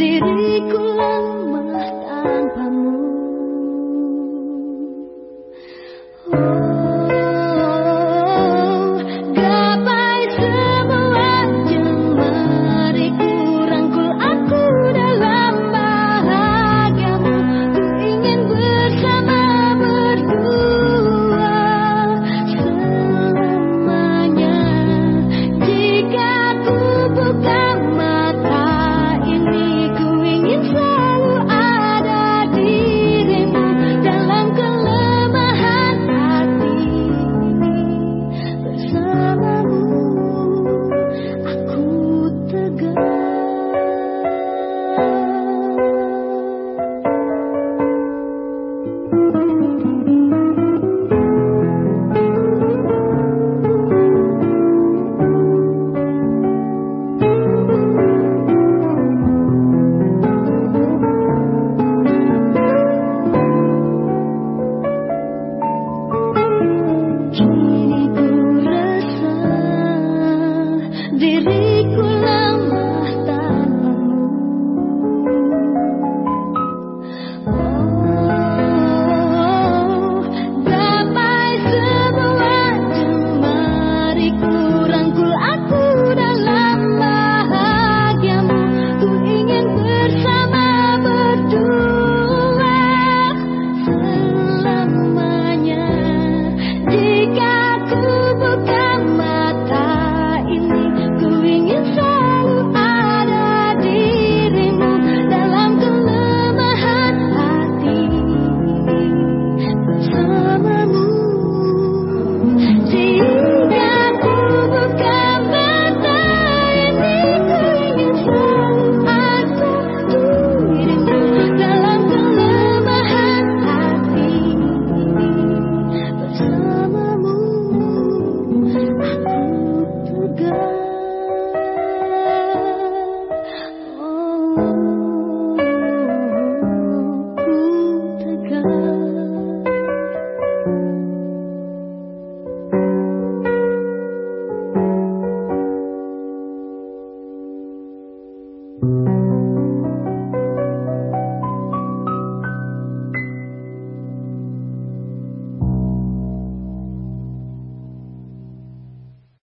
did